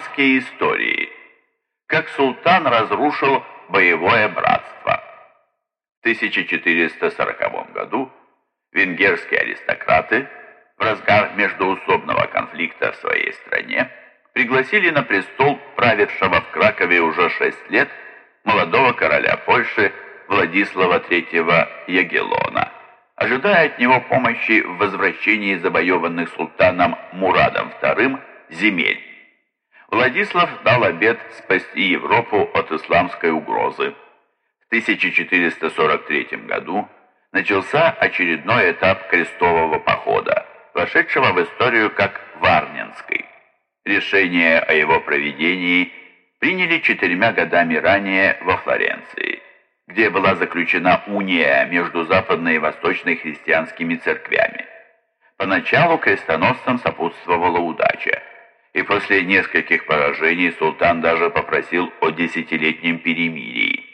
Османские истории. Как султан разрушил боевое братство. В 1440 году венгерские аристократы в разгар междоусобного конфликта в своей стране пригласили на престол правившего в Кракове уже шесть лет молодого короля Польши Владислава III Ягеллона, ожидая от него помощи в возвращении завоеванных султаном Мурадом II земель. Владислав дал обет спасти Европу от исламской угрозы. В 1443 году начался очередной этап крестового похода, вошедшего в историю как Варнинский. Решение о его проведении приняли четырьмя годами ранее во Флоренции, где была заключена уния между западной и восточной христианскими церквями. Поначалу крестоносцам сопутствовала удача и после нескольких поражений султан даже попросил о десятилетнем перемирии.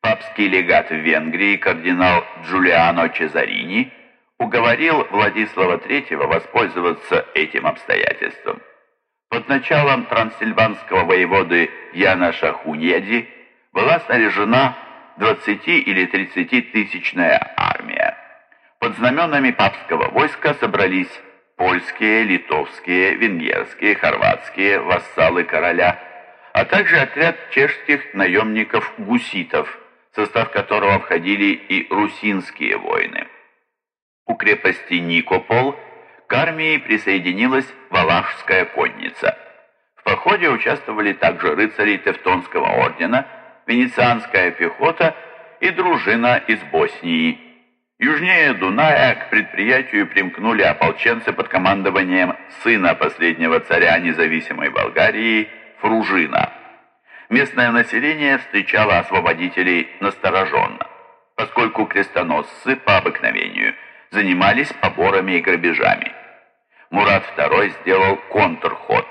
Папский легат в Венгрии кардинал Джулиано Чезарини уговорил Владислава III воспользоваться этим обстоятельством. Под началом трансильванского воеводы Яна Шахуньеди была снаряжена 20 или 30 тысячная армия. Под знаменами папского войска собрались польские, литовские, венгерские, хорватские вассалы короля, а также отряд чешских наемников-гуситов, состав которого входили и русинские воины. У крепости Никопол к армии присоединилась Валашская конница. В походе участвовали также рыцари Тевтонского ордена, венецианская пехота и дружина из Боснии – Южнее Дуная к предприятию примкнули ополченцы под командованием сына последнего царя независимой Болгарии Фружина. Местное население встречало освободителей настороженно, поскольку крестоносцы по обыкновению занимались поборами и грабежами. Мурат II сделал контрход.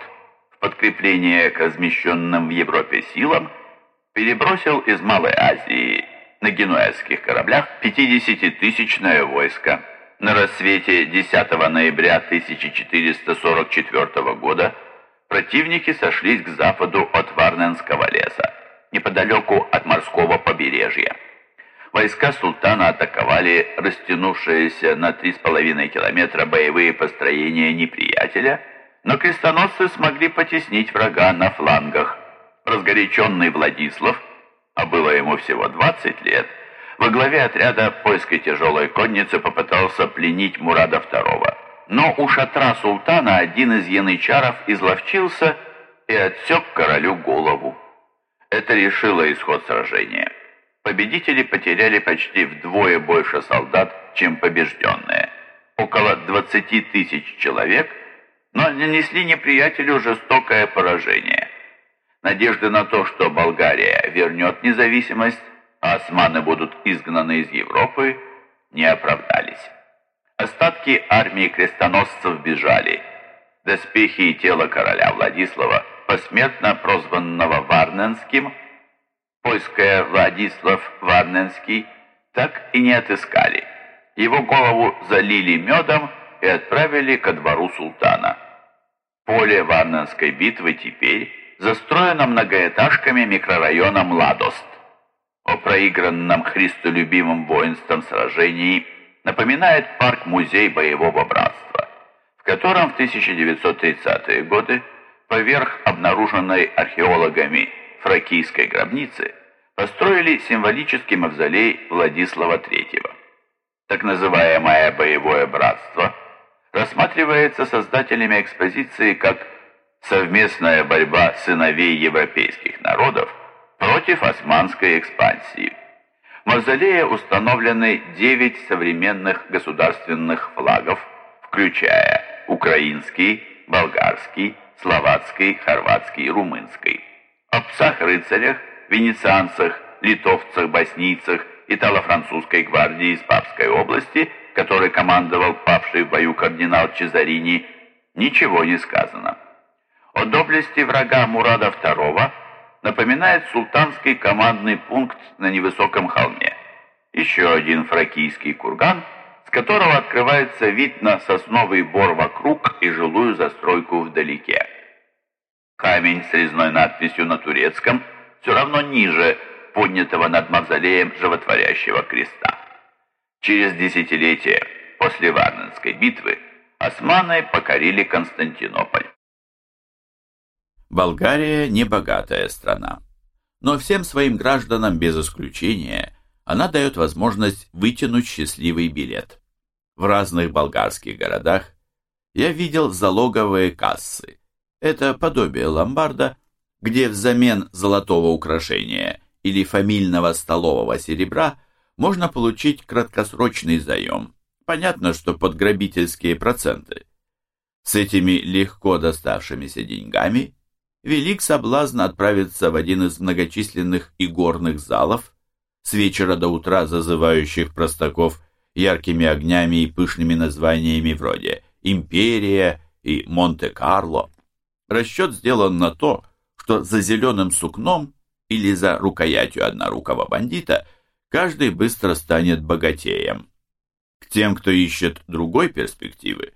В подкрепление к размещенным в Европе силам перебросил из Малой Азии на генуэзских кораблях 50-тысячное войско. На рассвете 10 ноября 1444 года противники сошлись к западу от Варненского леса, неподалеку от морского побережья. Войска султана атаковали растянувшиеся на 3,5 километра боевые построения неприятеля, но крестоносцы смогли потеснить врага на флангах. Разгоряченный Владислав – а было ему всего 20 лет, во главе отряда польской тяжелой конницы попытался пленить Мурада II. Но у шатра султана один из янычаров изловчился и отсек королю голову. Это решило исход сражения. Победители потеряли почти вдвое больше солдат, чем побежденные. Около 20 тысяч человек, но нанесли неприятелю жестокое поражение. Надежды на то, что Болгария вернет независимость, а османы будут изгнаны из Европы, не оправдались. Остатки армии крестоносцев бежали. Доспехи и тело короля Владислава, посмертно прозванного Варненским, польское Владислав Варненский, так и не отыскали. Его голову залили медом и отправили ко двору султана. Поле Варненской битвы теперь застроена многоэтажками микрорайоном Ладост. О проигранном христолюбимом воинством сражении напоминает парк-музей боевого братства, в котором в 1930-е годы поверх обнаруженной археологами фракийской гробницы построили символический мавзолей Владислава III. Так называемое «боевое братство» рассматривается создателями экспозиции как совместная борьба сыновей европейских народов против османской экспансии. В мавзолее установлены 9 современных государственных флагов, включая украинский, болгарский, словацкий, хорватский румынский. О псах-рыцарях, венецианцах, литовцах, боснийцах, итало-французской гвардии из Папской области, которой командовал павший в бою кардинал Чезарини, ничего не сказано. О доблести врага Мурада II напоминает султанский командный пункт на невысоком холме. Еще один фракийский курган, с которого открывается вид на сосновый бор вокруг и жилую застройку вдалеке. Камень с резной надписью на турецком все равно ниже поднятого над мавзолеем животворящего креста. Через десятилетия после Варненской битвы османы покорили Константинополь. Болгария – небогатая страна, но всем своим гражданам без исключения она дает возможность вытянуть счастливый билет. В разных болгарских городах я видел залоговые кассы. Это подобие ломбарда, где взамен золотого украшения или фамильного столового серебра можно получить краткосрочный заем. Понятно, что под грабительские проценты. С этими легко доставшимися деньгами велик соблазн отправиться в один из многочисленных игорных залов, с вечера до утра зазывающих простаков яркими огнями и пышными названиями вроде «Империя» и «Монте-Карло». Расчет сделан на то, что за зеленым сукном или за рукоятью однорукого бандита каждый быстро станет богатеем. К тем, кто ищет другой перспективы,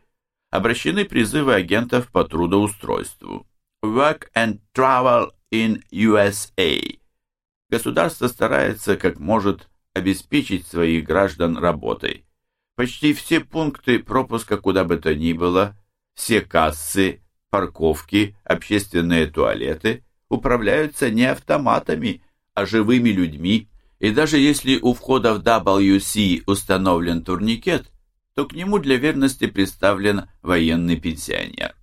обращены призывы агентов по трудоустройству. Work and Travel in USA. Государство старается как может обеспечить своих граждан работой. Почти все пункты пропуска куда бы то ни было, все кассы, парковки, общественные туалеты управляются не автоматами, а живыми людьми, и даже если у входа в WC установлен турникет, то к нему для верности представлен военный пенсионер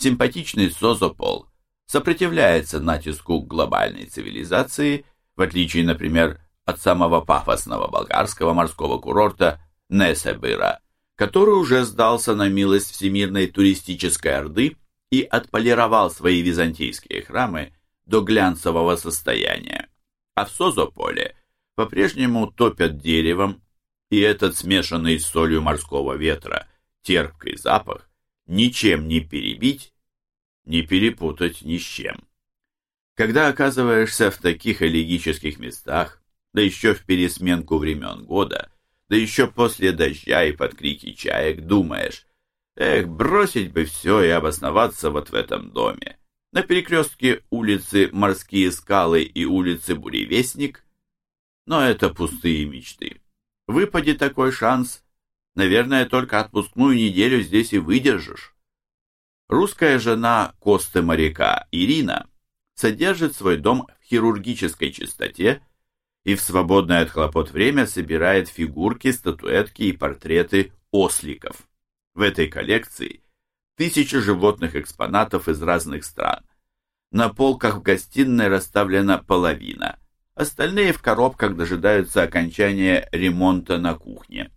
симпатичный Созопол сопротивляется натиску глобальной цивилизации, в отличие, например, от самого пафосного болгарского морского курорта Несебыра, который уже сдался на милость Всемирной туристической орды и отполировал свои византийские храмы до глянцевого состояния. А в Созополе по-прежнему топят деревом, и этот смешанный с солью морского ветра терпкий запах ничем не перебить, не перепутать ни с чем. Когда оказываешься в таких элегических местах, да еще в пересменку времен года, да еще после дождя и под крики чаек, думаешь, эх, бросить бы все и обосноваться вот в этом доме. На перекрестке улицы Морские скалы и улицы Буревестник, но это пустые мечты. Выпади такой шанс, Наверное, только отпускную неделю здесь и выдержишь. Русская жена Косты моряка Ирина содержит свой дом в хирургической чистоте и в свободное от хлопот время собирает фигурки, статуэтки и портреты осликов. В этой коллекции тысячи животных экспонатов из разных стран. На полках в гостиной расставлена половина, остальные в коробках дожидаются окончания ремонта на кухне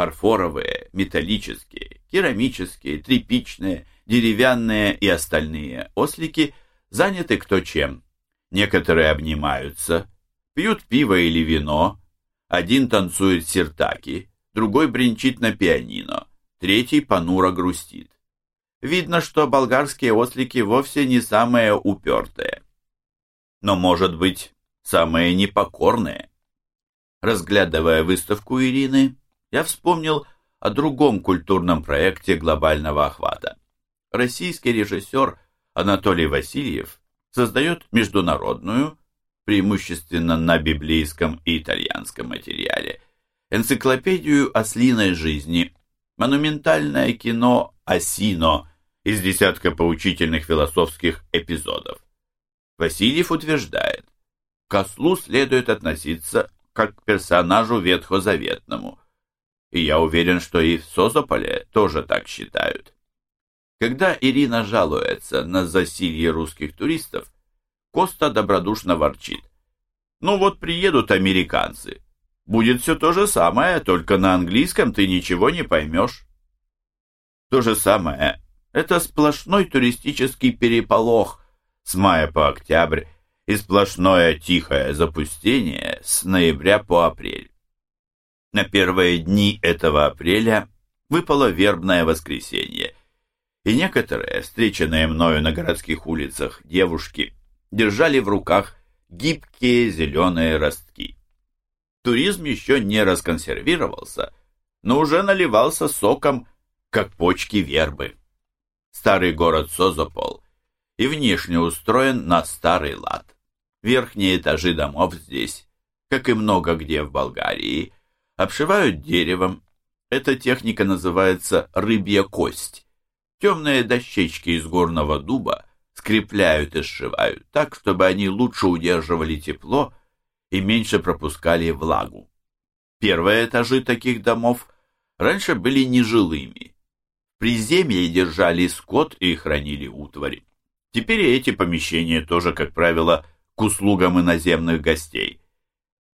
фарфоровые, металлические, керамические, тряпичные, деревянные и остальные ослики заняты кто чем. Некоторые обнимаются, пьют пиво или вино, один танцует сиртаки, другой бренчит на пианино, третий понуро грустит. Видно, что болгарские ослики вовсе не самые упертые, но, может быть, самые непокорные. Разглядывая выставку Ирины, я вспомнил о другом культурном проекте глобального охвата. Российский режиссер Анатолий Васильев создает международную, преимущественно на библейском и итальянском материале, энциклопедию ослиной жизни, монументальное кино «Осино» из десятка поучительных философских эпизодов. Васильев утверждает, к ослу следует относиться как к персонажу ветхозаветному – и я уверен, что и в Созополе тоже так считают. Когда Ирина жалуется на засилье русских туристов, Коста добродушно ворчит. «Ну вот приедут американцы. Будет все то же самое, только на английском ты ничего не поймешь». То же самое. Это сплошной туристический переполох с мая по октябрь и сплошное тихое запустение с ноября по апрель. На первые дни этого апреля выпало вербное воскресенье, и некоторые, встреченные мною на городских улицах девушки, держали в руках гибкие зеленые ростки. Туризм еще не расконсервировался, но уже наливался соком, как почки вербы. Старый город Созопол и внешне устроен на старый лад. Верхние этажи домов здесь, как и много где в Болгарии, обшивают деревом. Эта техника называется рыбья кость. Темные дощечки из горного дуба скрепляют и сшивают так, чтобы они лучше удерживали тепло и меньше пропускали влагу. Первые этажи таких домов раньше были нежилыми. В приземье держали скот и хранили утварь. Теперь эти помещения тоже, как правило, к услугам иноземных гостей.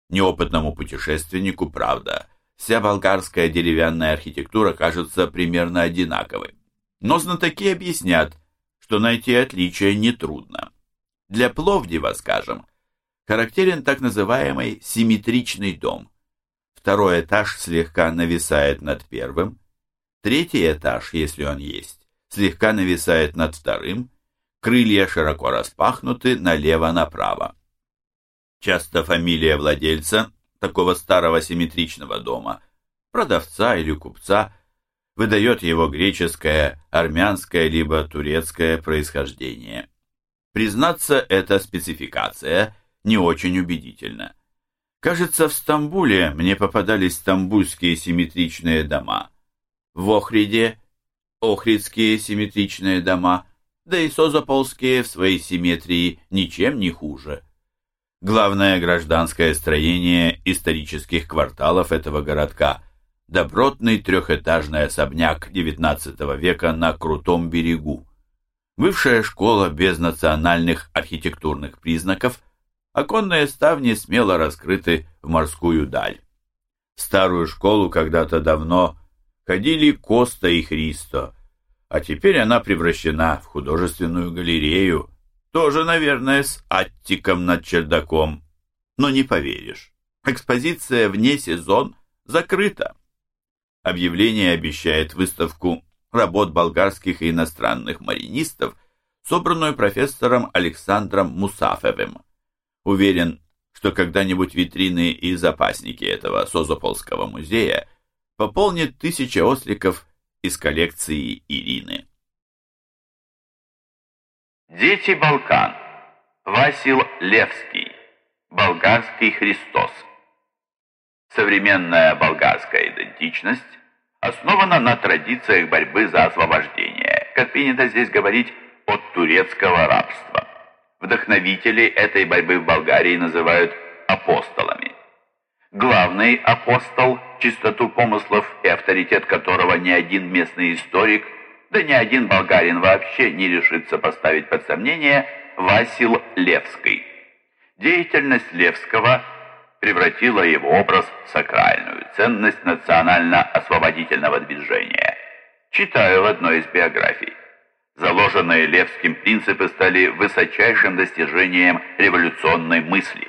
Неопытному путешественнику, правда, вся болгарская деревянная архитектура кажется примерно одинаковой. Но знатоки объяснят, что найти отличия нетрудно. Для Пловдива, скажем, характерен так называемый симметричный дом – Второй этаж слегка нависает над первым. Третий этаж, если он есть, слегка нависает над вторым. Крылья широко распахнуты налево-направо. Часто фамилия владельца такого старого симметричного дома, продавца или купца, выдает его греческое, армянское либо турецкое происхождение. Признаться, эта спецификация не очень убедительна. Кажется, в Стамбуле мне попадались стамбульские симметричные дома. В Охриде – охридские симметричные дома, да и созополские в своей симметрии ничем не хуже. Главное гражданское строение исторических кварталов этого городка – добротный трехэтажный особняк XIX века на крутом берегу. Бывшая школа без национальных архитектурных признаков – Оконные ставни смело раскрыты в морскую даль. В старую школу когда-то давно ходили Коста и Христо, а теперь она превращена в художественную галерею, тоже, наверное, с аттиком над чердаком. Но не поверишь, экспозиция вне сезон закрыта. Объявление обещает выставку работ болгарских и иностранных маринистов, собранную профессором Александром Мусафевым. Уверен, что когда-нибудь витрины и запасники этого Созополского музея пополнит тысяча осликов из коллекции Ирины. Дети Балкан. Васил Левский. Болгарский Христос. Современная болгарская идентичность основана на традициях борьбы за освобождение, как принято здесь говорить, от турецкого рабства. Вдохновителей этой борьбы в Болгарии называют апостолами. Главный апостол, чистоту помыслов и авторитет которого ни один местный историк, да ни один болгарин вообще не решится поставить под сомнение, Васил Левский. Деятельность Левского превратила его образ в сакральную ценность национально-освободительного движения. Читаю в одной из биографий. Заложенные Левским принципы стали высочайшим достижением революционной мысли.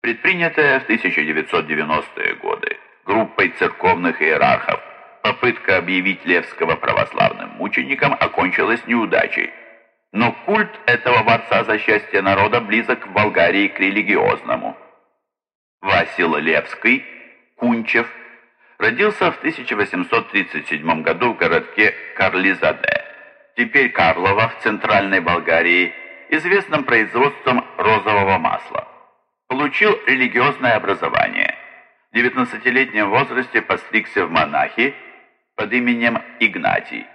Предпринятая в 1990-е годы группой церковных иерархов попытка объявить Левского православным мучеником окончилась неудачей. Но культ этого борца за счастье народа близок в Болгарии к религиозному. Васил Левский, Кунчев, родился в 1837 году в городке Карлизаде теперь Карлова в Центральной Болгарии, известным производством розового масла. Получил религиозное образование. В 19-летнем возрасте постригся в монахи под именем Игнатий.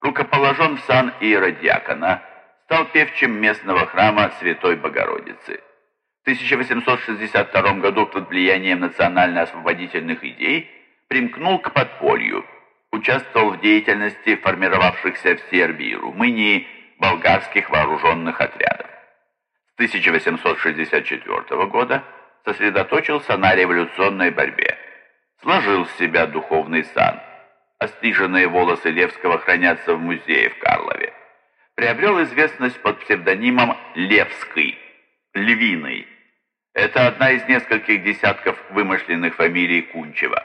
Рукоположен в сан иеродиакона, стал певчим местного храма Святой Богородицы. В 1862 году под влиянием национально-освободительных идей примкнул к подполью – участвовал в деятельности формировавшихся в Сербии и Румынии болгарских вооруженных отрядов. С 1864 года сосредоточился на революционной борьбе. Сложил с себя духовный сан. Остриженные волосы Левского хранятся в музее в Карлове. Приобрел известность под псевдонимом Левский, Львиный. Это одна из нескольких десятков вымышленных фамилий Кунчева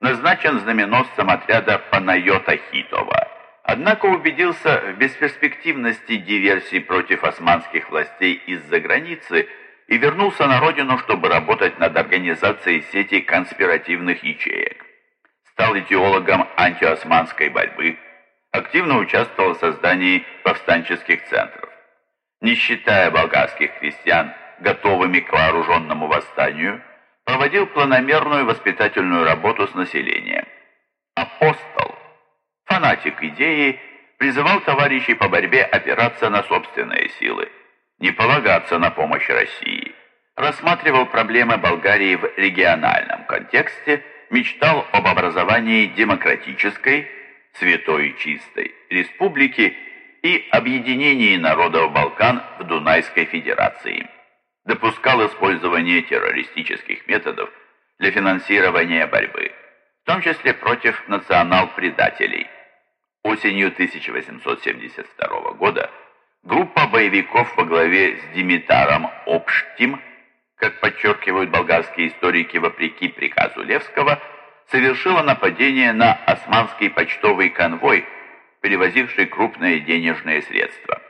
назначен знаменосцем отряда Панайота Хитова. Однако убедился в бесперспективности диверсий против османских властей из-за границы и вернулся на родину, чтобы работать над организацией сети конспиративных ячеек. Стал идеологом антиосманской борьбы, активно участвовал в создании повстанческих центров. не считая болгарских крестьян, готовыми к вооруженному восстанию, проводил планомерную воспитательную работу с населением. Апостол, фанатик идеи, призывал товарищей по борьбе опираться на собственные силы, не полагаться на помощь России, рассматривал проблемы Болгарии в региональном контексте, мечтал об образовании демократической, святой и чистой республики и объединении народов Балкан в Дунайской Федерации. Допускал использование террористических методов для финансирования борьбы, в том числе против национал-предателей. Осенью 1872 года группа боевиков во главе с Димитаром Обштим, как подчеркивают болгарские историки вопреки приказу Левского, совершила нападение на османский почтовый конвой – перевозивший крупные денежные средства.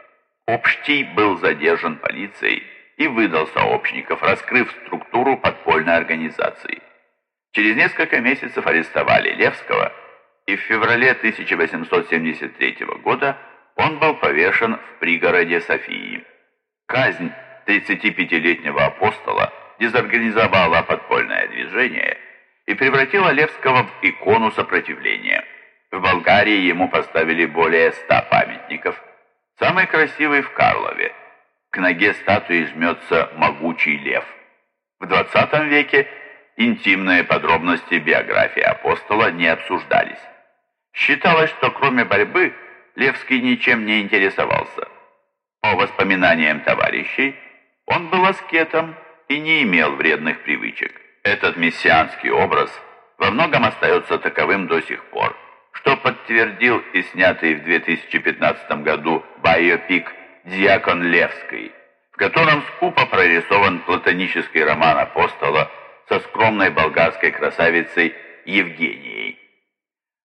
Общий был задержан полицией и выдал сообщников, раскрыв структуру подпольной организации. Через несколько месяцев арестовали Левского, и в феврале 1873 года он был повешен в пригороде Софии. Казнь 35-летнего апостола дезорганизовала подпольное движение и превратила Левского в икону сопротивления – в Болгарии ему поставили более ста памятников. Самый красивый в Карлове. К ноге статуи жмется могучий лев. В 20 веке интимные подробности биографии апостола не обсуждались. Считалось, что кроме борьбы Левский ничем не интересовался. По воспоминаниям товарищей, он был аскетом и не имел вредных привычек. Этот мессианский образ во многом остается таковым до сих пор что подтвердил и снятый в 2015 году байопик «Дьякон Левский», в котором скупо прорисован платонический роман апостола со скромной болгарской красавицей Евгенией.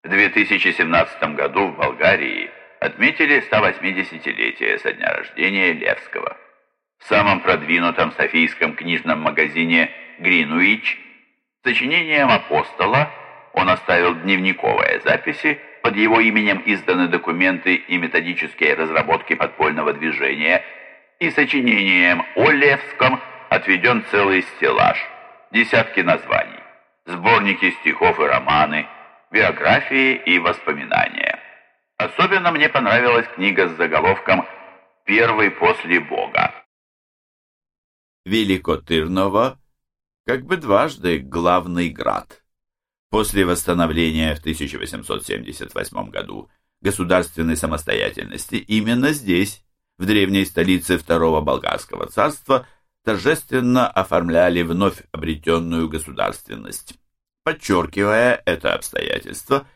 В 2017 году в Болгарии отметили 180-летие со дня рождения Левского. В самом продвинутом софийском книжном магазине «Гринуич» сочинением апостола – он оставил дневниковые записи, под его именем изданы документы и методические разработки подпольного движения, и сочинением о отведен целый стеллаж, десятки названий, сборники стихов и романы, биографии и воспоминания. Особенно мне понравилась книга с заголовком «Первый после Бога». Великотырново как бы дважды главный град. После восстановления в 1878 году государственной самостоятельности именно здесь, в древней столице Второго Болгарского царства, торжественно оформляли вновь обретенную государственность. Подчеркивая это обстоятельство,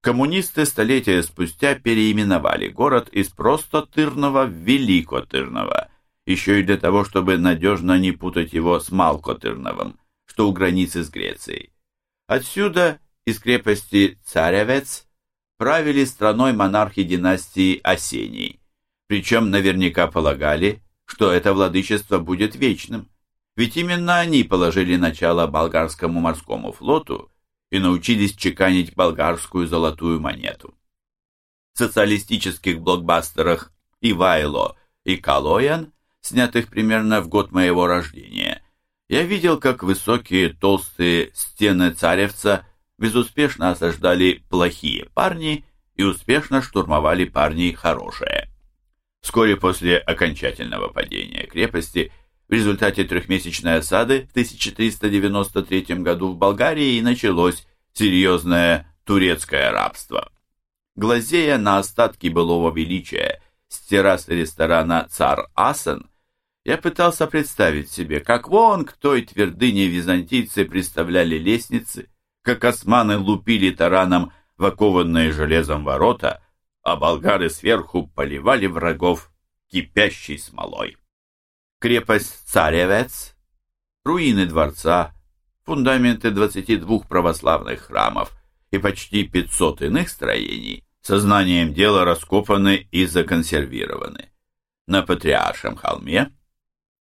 коммунисты столетия спустя переименовали город из просто Тырного в Великотырново, еще и для того, чтобы надежно не путать его с Малкотырновым, что у границы с Грецией. Отсюда, из крепости Царевец, правили страной монархи династии Осений, причем наверняка полагали, что это владычество будет вечным, ведь именно они положили начало болгарскому морскому флоту и научились чеканить болгарскую золотую монету. В социалистических блокбастерах «Ивайло» и «Калоян», снятых примерно в год моего рождения, я видел, как высокие толстые стены царевца безуспешно осаждали плохие парни и успешно штурмовали парни хорошие. Вскоре после окончательного падения крепости в результате трехмесячной осады в 1393 году в Болгарии началось серьезное турецкое рабство. Глазея на остатки былого величия с террасы ресторана «Цар Асен», я пытался представить себе, как вон к той твердыне византийцы представляли лестницы, как османы лупили тараном в железом ворота, а болгары сверху поливали врагов кипящей смолой. Крепость Царевец, руины дворца, фундаменты 22 православных храмов и почти 500 иных строений сознанием дела раскопаны и законсервированы. На Патриаршем холме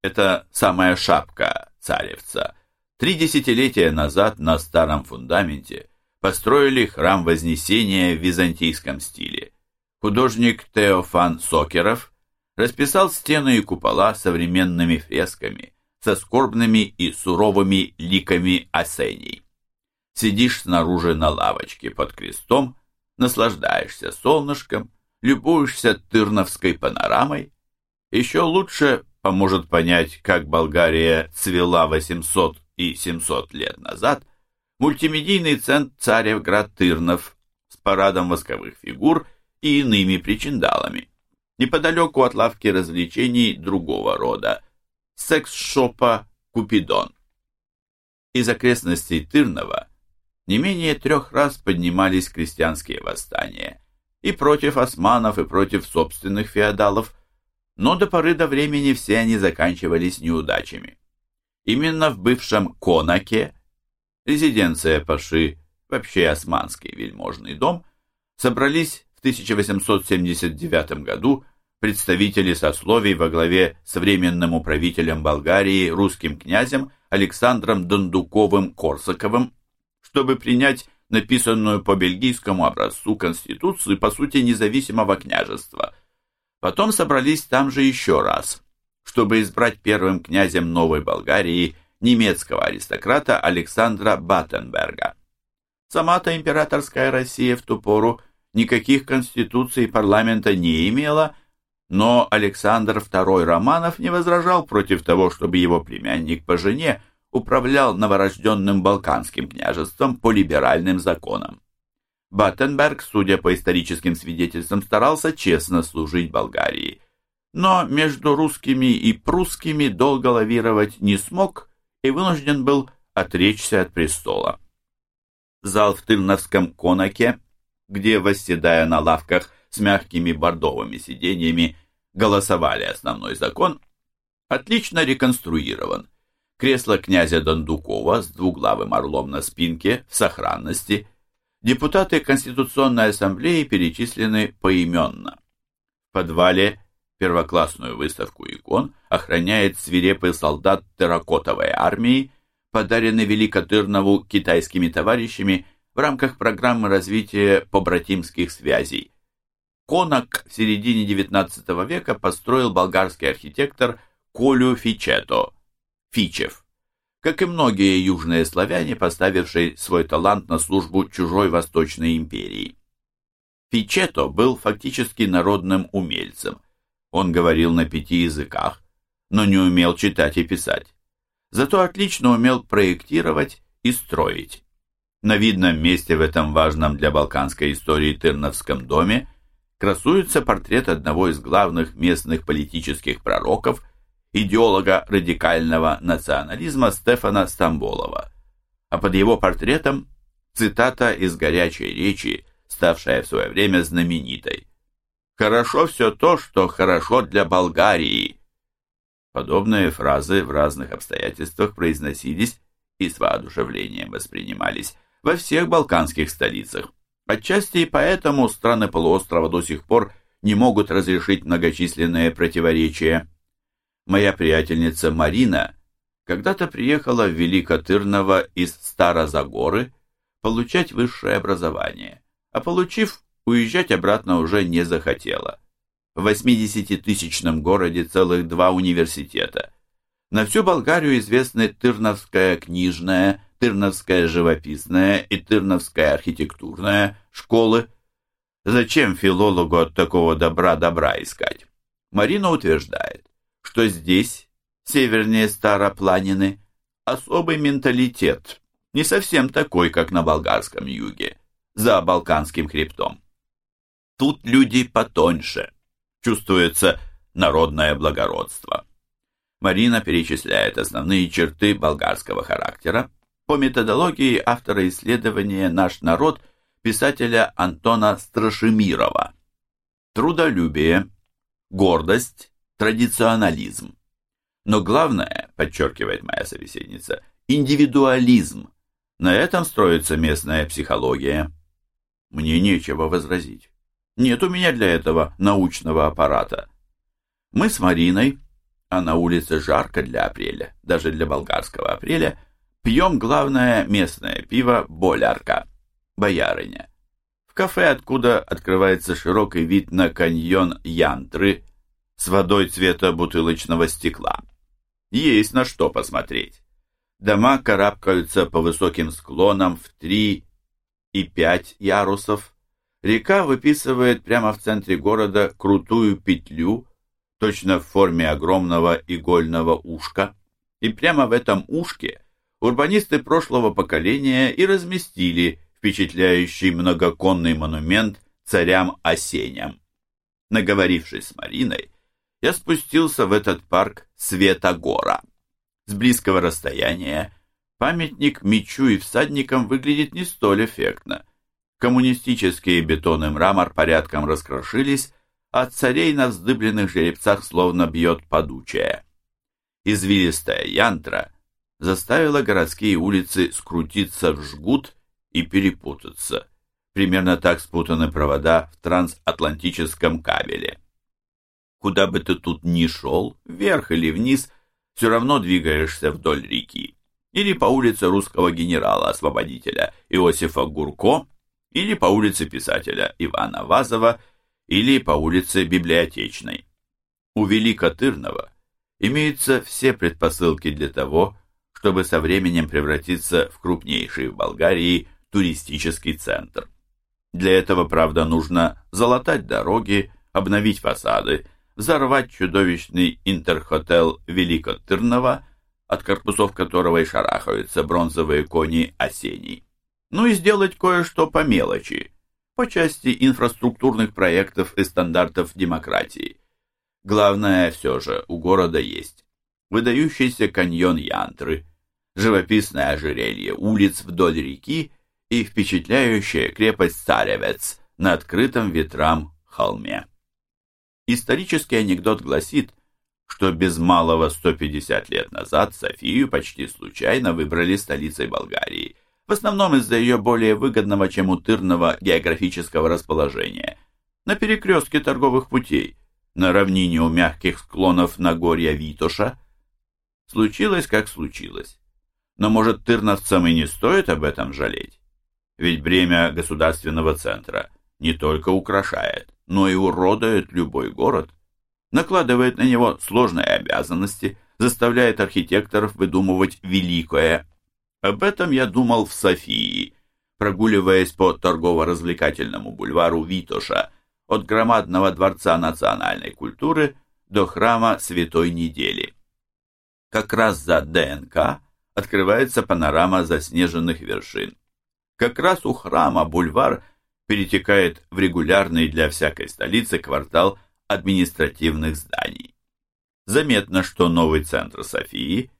это самая шапка царевца. Три десятилетия назад на старом фундаменте построили храм Вознесения в византийском стиле. Художник Теофан Сокеров расписал стены и купола современными фресками со скорбными и суровыми ликами осеней. Сидишь снаружи на лавочке под крестом, наслаждаешься солнышком, любуешься тырновской панорамой. Еще лучше поможет понять, как Болгария цвела 800 и 700 лет назад, мультимедийный центр Царевград-Тырнов с парадом восковых фигур и иными причиндалами. Неподалеку от лавки развлечений другого рода – секс-шопа «Купидон». Из окрестностей Тырнова не менее трех раз поднимались крестьянские восстания и против османов, и против собственных феодалов, но до поры до времени все они заканчивались неудачами. Именно в бывшем Конаке, резиденция Паши, вообще османский вельможный дом, собрались в 1879 году представители сословий во главе с временным управителем Болгарии, русским князем Александром Дондуковым-Корсаковым чтобы принять написанную по бельгийскому образцу Конституцию, по сути, независимого княжества. Потом собрались там же еще раз, чтобы избрать первым князем Новой Болгарии немецкого аристократа Александра Баттенберга. Сама-то императорская Россия в ту пору никаких конституций парламента не имела, но Александр II Романов не возражал против того, чтобы его племянник по жене управлял новорожденным Балканским княжеством по либеральным законам. Баттенберг, судя по историческим свидетельствам, старался честно служить Болгарии, но между русскими и прусскими долго лавировать не смог и вынужден был отречься от престола. Зал в Тырновском конаке, где, восседая на лавках с мягкими бордовыми сиденьями, голосовали основной закон, отлично реконструирован – кресло князя Дондукова с двуглавым орлом на спинке в сохранности, депутаты Конституционной Ассамблеи перечислены поименно. В подвале первоклассную выставку икон охраняет свирепый солдат терракотовой армии, подаренный Великотырнову китайскими товарищами в рамках программы развития побратимских связей. Конок в середине XIX века построил болгарский архитектор Колю Фичето – Фичев, как и многие южные славяне, поставившие свой талант на службу чужой Восточной империи. Фичето был фактически народным умельцем. Он говорил на пяти языках, но не умел читать и писать. Зато отлично умел проектировать и строить. На видном месте в этом важном для балканской истории Тырновском доме красуется портрет одного из главных местных политических пророков идеолога радикального национализма Стефана Стамболова, а под его портретом цитата из горячей речи, ставшая в свое время знаменитой. «Хорошо все то, что хорошо для Болгарии». Подобные фразы в разных обстоятельствах произносились и с воодушевлением воспринимались во всех балканских столицах. Отчасти и поэтому страны полуострова до сих пор не могут разрешить многочисленные противоречия. Моя приятельница Марина когда-то приехала в Великотырново из Старозагоры получать высшее образование, а получив, уезжать обратно уже не захотела. В 80-тысячном городе целых два университета. На всю Болгарию известны Тырновская книжная, Тырновская живописная и Тырновская архитектурная школы. Зачем филологу от такого добра добра искать? Марина утверждает, что здесь, севернее Старопланины, особый менталитет, не совсем такой, как на болгарском юге, за Балканским хребтом. Тут люди потоньше, чувствуется народное благородство. Марина перечисляет основные черты болгарского характера по методологии автора исследования «Наш народ» писателя Антона Страшемирова. Трудолюбие, гордость, традиционализм. Но главное, подчеркивает моя собеседница, индивидуализм. На этом строится местная психология. Мне нечего возразить. Нет у меня для этого научного аппарата. Мы с Мариной, а на улице жарко для апреля, даже для болгарского апреля, пьем главное местное пиво «Болярка» – «Боярыня». В кафе, откуда открывается широкий вид на каньон Янтры – с водой цвета бутылочного стекла. Есть на что посмотреть. Дома карабкаются по высоким склонам в три и пять ярусов. Река выписывает прямо в центре города крутую петлю, точно в форме огромного игольного ушка. И прямо в этом ушке урбанисты прошлого поколения и разместили впечатляющий многоконный монумент царям-осеням. Наговорившись с Мариной, я спустился в этот парк Светогора. С близкого расстояния памятник мечу и всадникам выглядит не столь эффектно. Коммунистические бетон и мрамор порядком раскрошились, а царей на вздыбленных жеребцах словно бьет подучая. Извилистая янтра заставила городские улицы скрутиться в жгут и перепутаться. Примерно так спутаны провода в трансатлантическом кабеле. Куда бы ты тут ни шел, вверх или вниз, все равно двигаешься вдоль реки. Или по улице русского генерала-освободителя Иосифа Гурко, или по улице писателя Ивана Вазова, или по улице Библиотечной. У Великотырного имеются все предпосылки для того, чтобы со временем превратиться в крупнейший в Болгарии туристический центр. Для этого, правда, нужно залатать дороги, обновить фасады, взорвать чудовищный интерхотел Великотырного, от корпусов которого и шарахаются бронзовые кони осенний. Ну и сделать кое-что по мелочи, по части инфраструктурных проектов и стандартов демократии. Главное все же у города есть. Выдающийся каньон Янтры, живописное ожерелье улиц вдоль реки и впечатляющая крепость Царевец на открытом ветрам холме. Исторический анекдот гласит, что без малого 150 лет назад Софию почти случайно выбрали столицей Болгарии, в основном из-за ее более выгодного, чем у Тырного, географического расположения, на перекрестке торговых путей, на равнине у мягких склонов Нагорья Витоша. Случилось, как случилось. Но, может, тырновцам и не стоит об этом жалеть? Ведь бремя государственного центра не только украшает, но и уродует любой город, накладывает на него сложные обязанности, заставляет архитекторов выдумывать великое. Об этом я думал в Софии, прогуливаясь по торгово-развлекательному бульвару Витоша от громадного дворца национальной культуры до храма Святой Недели. Как раз за ДНК открывается панорама заснеженных вершин. Как раз у храма бульвар – перетекает в регулярный для всякой столицы квартал административных зданий. Заметно, что новый центр Софии,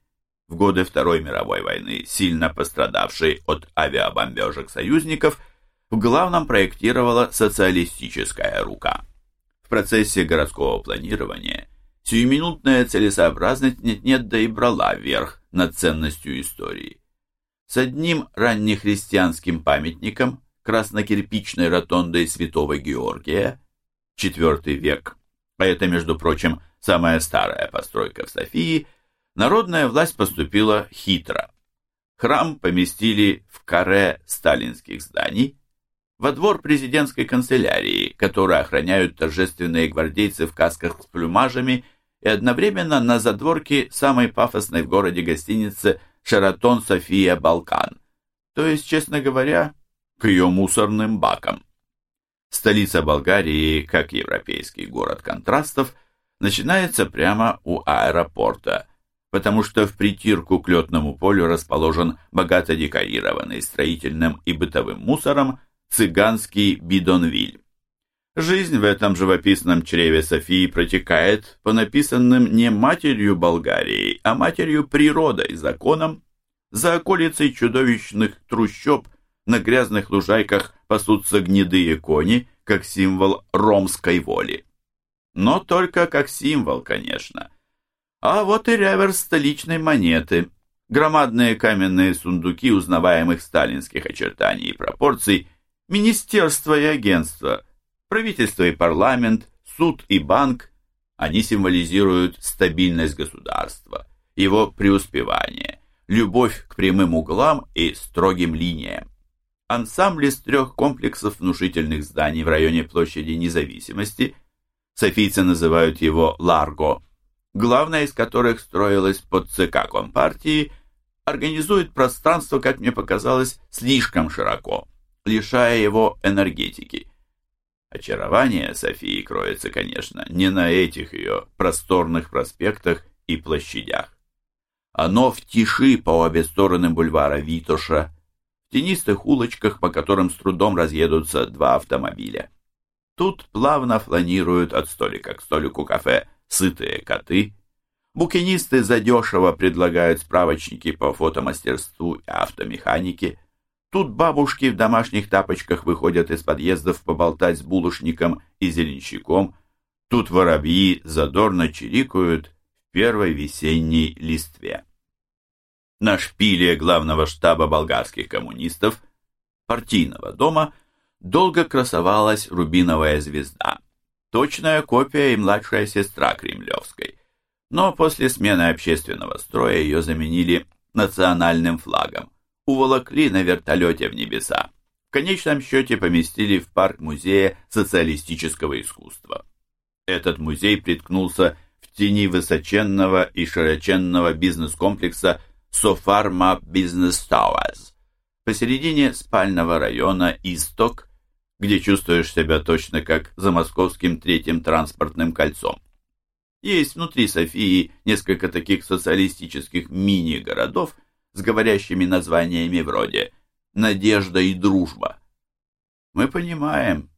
в годы Второй мировой войны сильно пострадавший от авиабомбежек союзников, в главном проектировала социалистическая рука. В процессе городского планирования сиюминутная целесообразность нет-нет да и брала верх над ценностью истории. С одним раннехристианским памятником – краснокирпичной ротондой Святого Георгия, IV век, а это, между прочим, самая старая постройка в Софии, народная власть поступила хитро. Храм поместили в каре сталинских зданий, во двор президентской канцелярии, которую охраняют торжественные гвардейцы в касках с плюмажами, и одновременно на задворке самой пафосной в городе гостиницы «Шаратон София Балкан». То есть, честно говоря, к ее мусорным бакам. Столица Болгарии, как европейский город контрастов, начинается прямо у аэропорта, потому что в притирку к летному полю расположен богато декорированный строительным и бытовым мусором цыганский Бидонвиль. Жизнь в этом живописном чреве Софии протекает по написанным не матерью Болгарии, а матерью природой законам, за околицей чудовищных трущоб – на грязных лужайках пасутся гнедые кони, как символ ромской воли. Но только как символ, конечно. А вот и реверс столичной монеты. Громадные каменные сундуки узнаваемых сталинских очертаний и пропорций, министерство и агентство, правительство и парламент, суд и банк, они символизируют стабильность государства, его преуспевание, любовь к прямым углам и строгим линиям ансамбль из трех комплексов внушительных зданий в районе площади Независимости софийцы называют его Ларго, главная из которых строилась под ЦК Компартии, организует пространство, как мне показалось, слишком широко, лишая его энергетики. Очарование Софии кроется, конечно, не на этих ее просторных проспектах и площадях. Оно в тиши по обе стороны бульвара Витоша, тенистых улочках, по которым с трудом разъедутся два автомобиля. Тут плавно фланируют от столика к столику кафе сытые коты. Букинисты задешево предлагают справочники по фотомастерству и автомеханике. Тут бабушки в домашних тапочках выходят из подъездов поболтать с булочником и зеленщиком. Тут воробьи задорно чирикают в первой весенней листве. На шпиле главного штаба болгарских коммунистов, партийного дома, долго красовалась рубиновая звезда, точная копия и младшая сестра кремлевской. Но после смены общественного строя ее заменили национальным флагом, уволокли на вертолете в небеса. В конечном счете поместили в парк музея социалистического искусства. Этот музей приткнулся в тени высоченного и широченного бизнес-комплекса Софарма Бизнес Towers. Посередине спального района Исток, где чувствуешь себя точно как за московским третьим транспортным кольцом. Есть внутри Софии несколько таких социалистических мини-городов с говорящими названиями вроде «Надежда и дружба». Мы понимаем,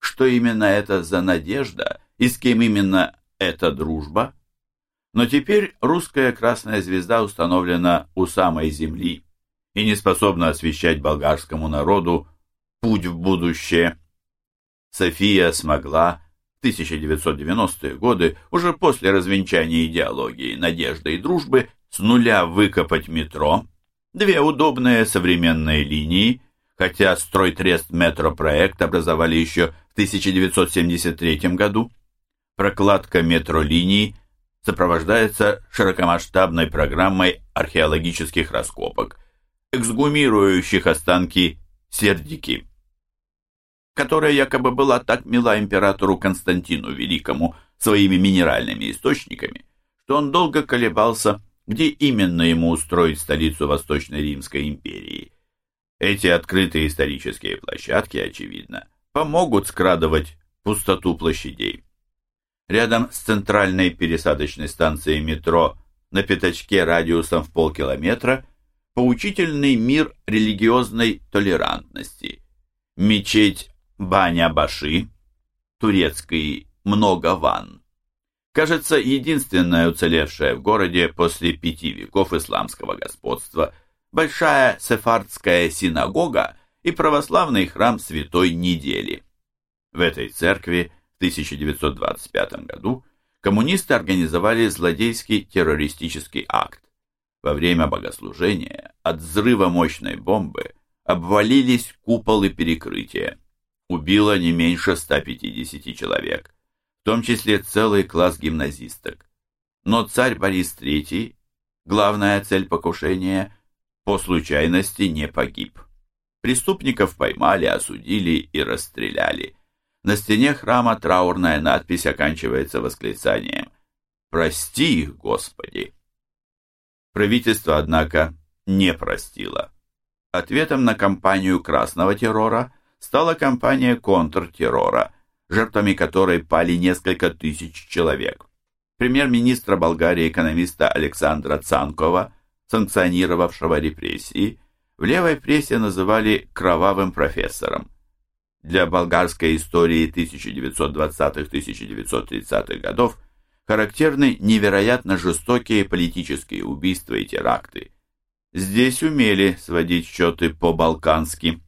что именно это за надежда и с кем именно эта дружба – но теперь русская красная звезда установлена у самой земли и не способна освещать болгарскому народу путь в будущее. София смогла в 1990-е годы, уже после развенчания идеологии надежды и дружбы, с нуля выкопать метро, две удобные современные линии, хотя стройтрест метропроект образовали еще в 1973 году. Прокладка метролиний сопровождается широкомасштабной программой археологических раскопок, эксгумирующих останки Сердики, которая якобы была так мила императору Константину Великому своими минеральными источниками, что он долго колебался, где именно ему устроить столицу Восточной Римской империи. Эти открытые исторические площадки, очевидно, помогут скрадывать пустоту площадей рядом с центральной пересадочной станцией метро на пятачке радиусом в полкилометра поучительный мир религиозной толерантности. Мечеть Баня-Баши, турецкий много ван. Кажется, единственная уцелевшая в городе после пяти веков исламского господства, большая сефардская синагога и православный храм Святой Недели. В этой церкви 1925 году коммунисты организовали злодейский террористический акт. Во время богослужения от взрыва мощной бомбы обвалились купол и перекрытия. Убило не меньше 150 человек, в том числе целый класс гимназисток. Но царь Борис III, главная цель покушения, по случайности не погиб. Преступников поймали, осудили и расстреляли – на стене храма траурная надпись оканчивается восклицанием «Прости их, Господи!». Правительство, однако, не простило. Ответом на кампанию красного террора стала кампания контртеррора, жертвами которой пали несколько тысяч человек. Премьер-министра Болгарии экономиста Александра Цанкова, санкционировавшего репрессии, в левой прессе называли «кровавым профессором». Для болгарской истории 1920-1930-х годов характерны невероятно жестокие политические убийства и теракты. Здесь умели сводить счеты по-балкански.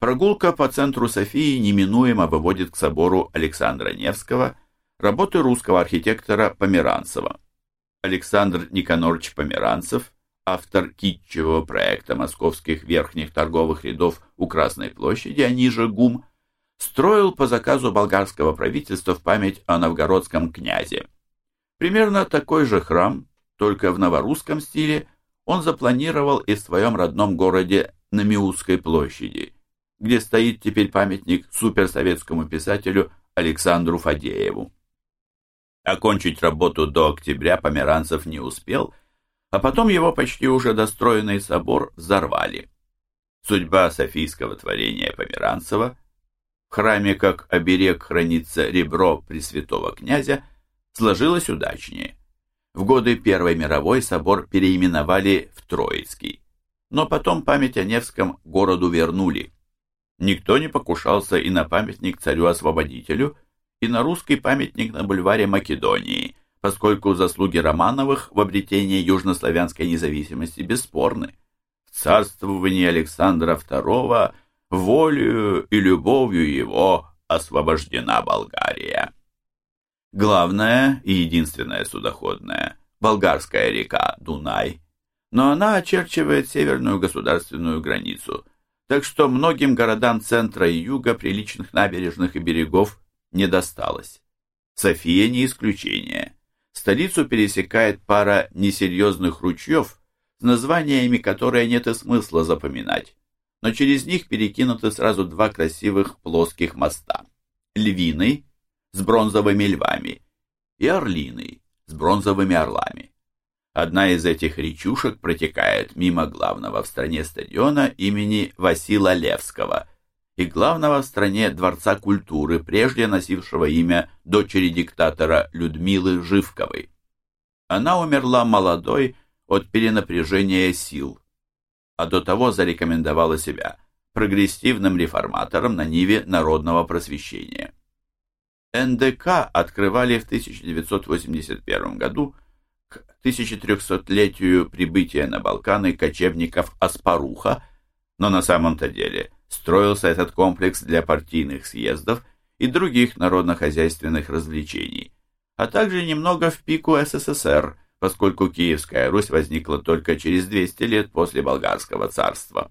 Прогулка по центру Софии неминуемо выводит к собору Александра Невского, работы русского архитектора Померанцева. Александр Никонорович Померанцев автор китчевого проекта московских верхних торговых рядов у Красной площади, а ниже ГУМ, строил по заказу болгарского правительства в память о новгородском князе. Примерно такой же храм, только в новорусском стиле, он запланировал и в своем родном городе на Миутской площади, где стоит теперь памятник суперсоветскому писателю Александру Фадееву. Окончить работу до октября Померанцев не успел, а потом его почти уже достроенный собор взорвали. Судьба Софийского творения Померанцева в храме как оберег хранится ребро Пресвятого князя сложилась удачнее. В годы Первой мировой собор переименовали в Троицкий, но потом память о Невском городу вернули. Никто не покушался и на памятник царю-освободителю, и на русский памятник на бульваре Македонии, поскольку заслуги Романовых в обретении южнославянской независимости бесспорны. В царствовании Александра II волею и любовью его освобождена Болгария. Главная и единственная судоходная – болгарская река Дунай, но она очерчивает северную государственную границу, так что многим городам центра и юга приличных набережных и берегов не досталось. София не исключение. Столицу пересекает пара несерьезных ручьев, с названиями которые нет и смысла запоминать, но через них перекинуты сразу два красивых плоских моста. Львиный с бронзовыми львами и Орлиный с бронзовыми орлами. Одна из этих речушек протекает мимо главного в стране стадиона имени Васила Левского – и главного в стране Дворца культуры, прежде носившего имя дочери диктатора Людмилы Живковой. Она умерла молодой от перенапряжения сил, а до того зарекомендовала себя прогрессивным реформатором на ниве народного просвещения. НДК открывали в 1981 году к 1300-летию прибытия на Балканы кочевников Аспаруха, но на самом-то деле строился этот комплекс для партийных съездов и других народно-хозяйственных развлечений, а также немного в пику СССР, поскольку Киевская Русь возникла только через 200 лет после Болгарского царства.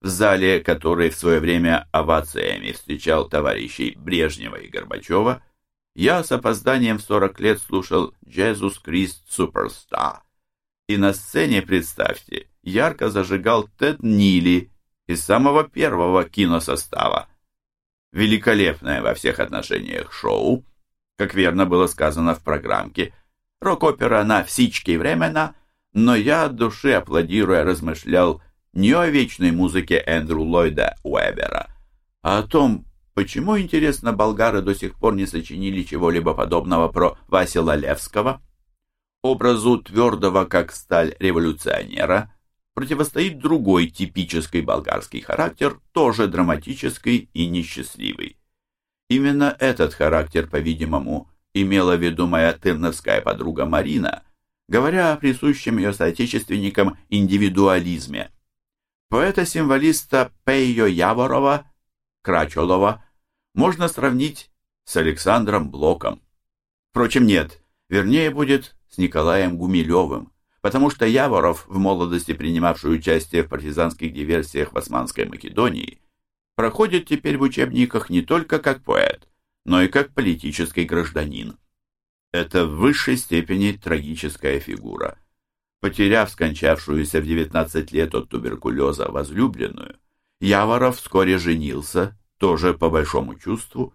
В зале, который в свое время овациями встречал товарищей Брежнева и Горбачева, я с опозданием в 40 лет слушал «Jesus Christ Superstar». И на сцене, представьте, ярко зажигал Тед Нили – из самого первого киносостава. Великолепное во всех отношениях шоу, как верно было сказано в программке, рок-опера на всички времена, но я от души аплодируя размышлял не о вечной музыке Эндрю Ллойда Уэбера, а о том, почему, интересно, болгары до сих пор не сочинили чего-либо подобного про Васила Левского. Образу твердого, как сталь революционера, противостоит другой типический болгарский характер, тоже драматический и несчастливый. Именно этот характер, по-видимому, имела в виду моя тырновская подруга Марина, говоря о присущем ее соотечественникам индивидуализме. Поэта-символиста Пейо Яворова, Крачолова, можно сравнить с Александром Блоком. Впрочем, нет, вернее будет с Николаем Гумилевым потому что Яворов, в молодости принимавший участие в партизанских диверсиях в Османской Македонии, проходит теперь в учебниках не только как поэт, но и как политический гражданин. Это в высшей степени трагическая фигура. Потеряв скончавшуюся в 19 лет от туберкулеза возлюбленную, Яворов вскоре женился, тоже по большому чувству,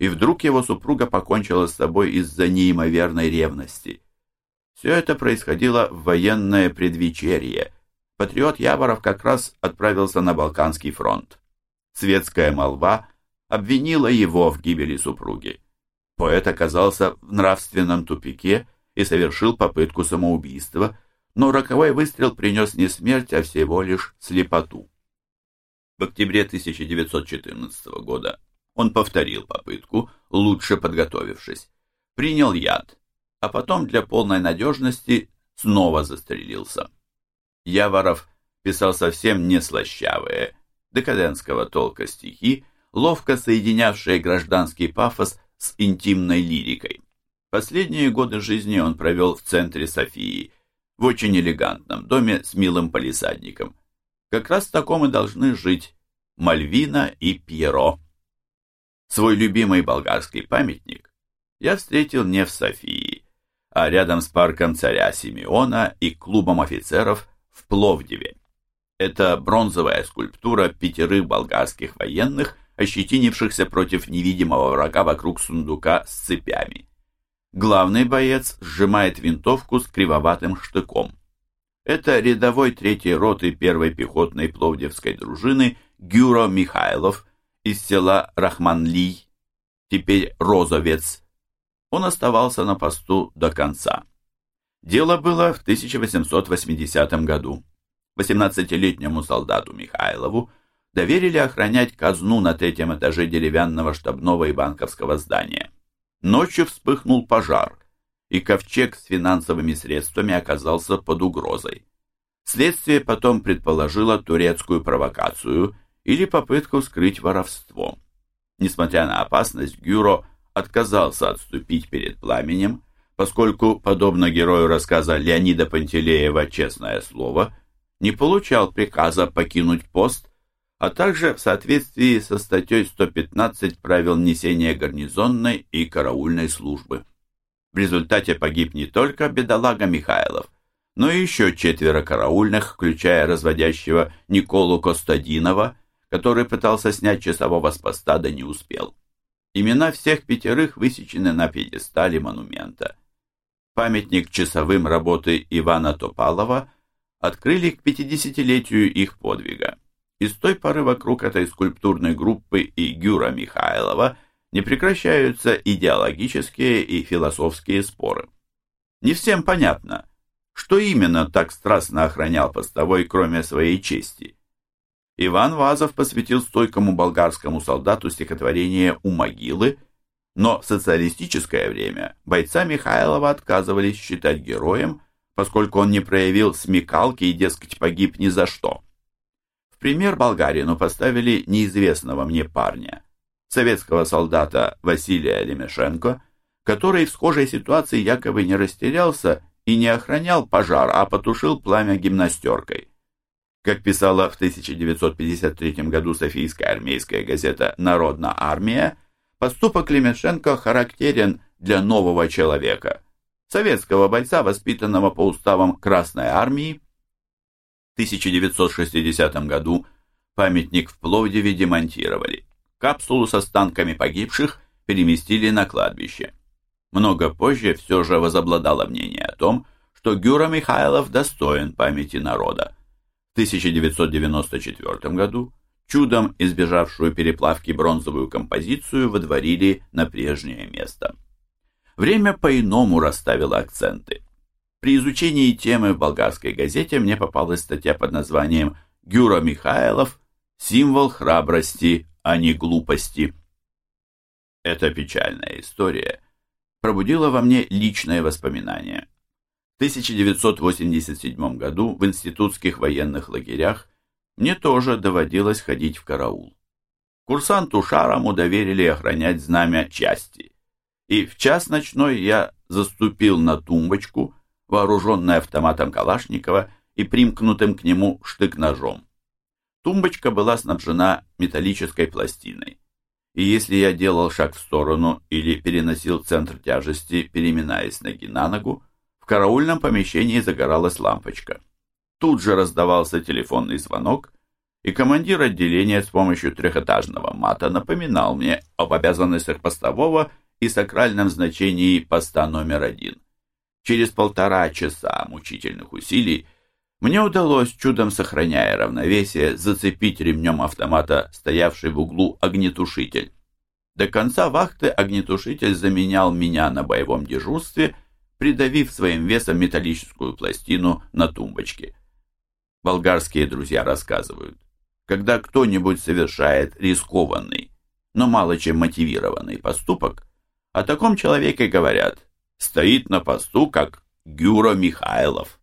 и вдруг его супруга покончила с собой из-за неимоверной ревности – все это происходило в военное предвечерье. Патриот Яворов как раз отправился на Балканский фронт. Светская молва обвинила его в гибели супруги. Поэт оказался в нравственном тупике и совершил попытку самоубийства, но роковой выстрел принес не смерть, а всего лишь слепоту. В октябре 1914 года он повторил попытку, лучше подготовившись. Принял яд, а потом для полной надежности снова застрелился. Яворов писал совсем не слащавые, декадентского толка стихи, ловко соединявшие гражданский пафос с интимной лирикой. Последние годы жизни он провел в центре Софии, в очень элегантном доме с милым палисадником. Как раз в таком и должны жить Мальвина и Пьеро. Свой любимый болгарский памятник я встретил не в Софии, а рядом с парком царя Симеона и клубом офицеров в Пловдиве. Это бронзовая скульптура пятерых болгарских военных, ощетинившихся против невидимого врага вокруг сундука с цепями. Главный боец сжимает винтовку с кривоватым штыком. Это рядовой третьей роты первой пехотной Пловдивской дружины Гюро Михайлов из села Рахманлий, теперь Розовец. Он оставался на посту до конца. Дело было в 1880 году. 18-летнему солдату Михайлову доверили охранять казну на третьем этаже деревянного штабного и банковского здания. Ночью вспыхнул пожар, и ковчег с финансовыми средствами оказался под угрозой. Следствие потом предположило турецкую провокацию или попытку скрыть воровство. Несмотря на опасность, Гюро отказался отступить перед пламенем, поскольку, подобно герою рассказа Леонида Пантелеева «Честное слово», не получал приказа покинуть пост, а также в соответствии со статьей 115 правил несения гарнизонной и караульной службы. В результате погиб не только бедолага Михайлов, но и еще четверо караульных, включая разводящего Николу Костадинова, который пытался снять часового с поста, да не успел. Имена всех пятерых высечены на пьедестале монумента. Памятник часовым работы Ивана Топалова открыли к 50-летию их подвига. И с той поры вокруг этой скульптурной группы и Гюра Михайлова не прекращаются идеологические и философские споры. Не всем понятно, что именно так страстно охранял постовой, кроме своей чести. Иван Вазов посвятил стойкому болгарскому солдату стихотворение «У могилы», но в социалистическое время бойца Михайлова отказывались считать героем, поскольку он не проявил смекалки и, дескать, погиб ни за что. В пример болгарину поставили неизвестного мне парня, советского солдата Василия Лемешенко, который в схожей ситуации якобы не растерялся и не охранял пожар, а потушил пламя гимнастеркой. Как писала в 1953 году Софийская армейская газета «Народная армия», поступок Лемешенко характерен для нового человека, советского бойца, воспитанного по уставам Красной армии. В 1960 году памятник в Пловдиве демонтировали. Капсулу с останками погибших переместили на кладбище. Много позже все же возобладало мнение о том, что Гюра Михайлов достоин памяти народа. В 1994 году чудом избежавшую переплавки бронзовую композицию водворили на прежнее место. Время по-иному расставило акценты. При изучении темы в болгарской газете мне попалась статья под названием «Гюра Михайлов. Символ храбрости, а не глупости». Эта печальная история пробудила во мне личное воспоминание. 1987 году в институтских военных лагерях мне тоже доводилось ходить в караул. Курсанту Шараму доверили охранять знамя части. И в час ночной я заступил на тумбочку, вооруженный автоматом Калашникова и примкнутым к нему штык-ножом. Тумбочка была снабжена металлической пластиной. И если я делал шаг в сторону или переносил центр тяжести, переминаясь ноги на ногу, караульном помещении загоралась лампочка. Тут же раздавался телефонный звонок, и командир отделения с помощью трехэтажного мата напоминал мне об обязанностях постового и сакральном значении поста номер один. Через полтора часа мучительных усилий мне удалось, чудом сохраняя равновесие, зацепить ремнем автомата стоявший в углу огнетушитель. До конца вахты огнетушитель заменял меня на боевом дежурстве – придавив своим весом металлическую пластину на тумбочке. Болгарские друзья рассказывают, когда кто-нибудь совершает рискованный, но мало чем мотивированный поступок, о таком человеке говорят «стоит на посту, как Гюра Михайлов».